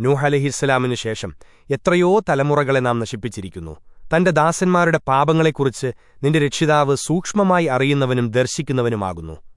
നൂഹലഹിസ്സലാമിനു ശേഷം എത്രയോ തലമുറകളെ നാം നശിപ്പിച്ചിരിക്കുന്നു. തന്റെ ദാസന്മാരുടെ പാപങ്ങളെക്കുറിച്ച് നിന്റെ രക്ഷിതാവ് സൂക്ഷ്മമായി അറിയുന്നവനും ദർശിക്കുന്നവനുമാകുന്നു.